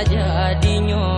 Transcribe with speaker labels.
Speaker 1: Jadinya.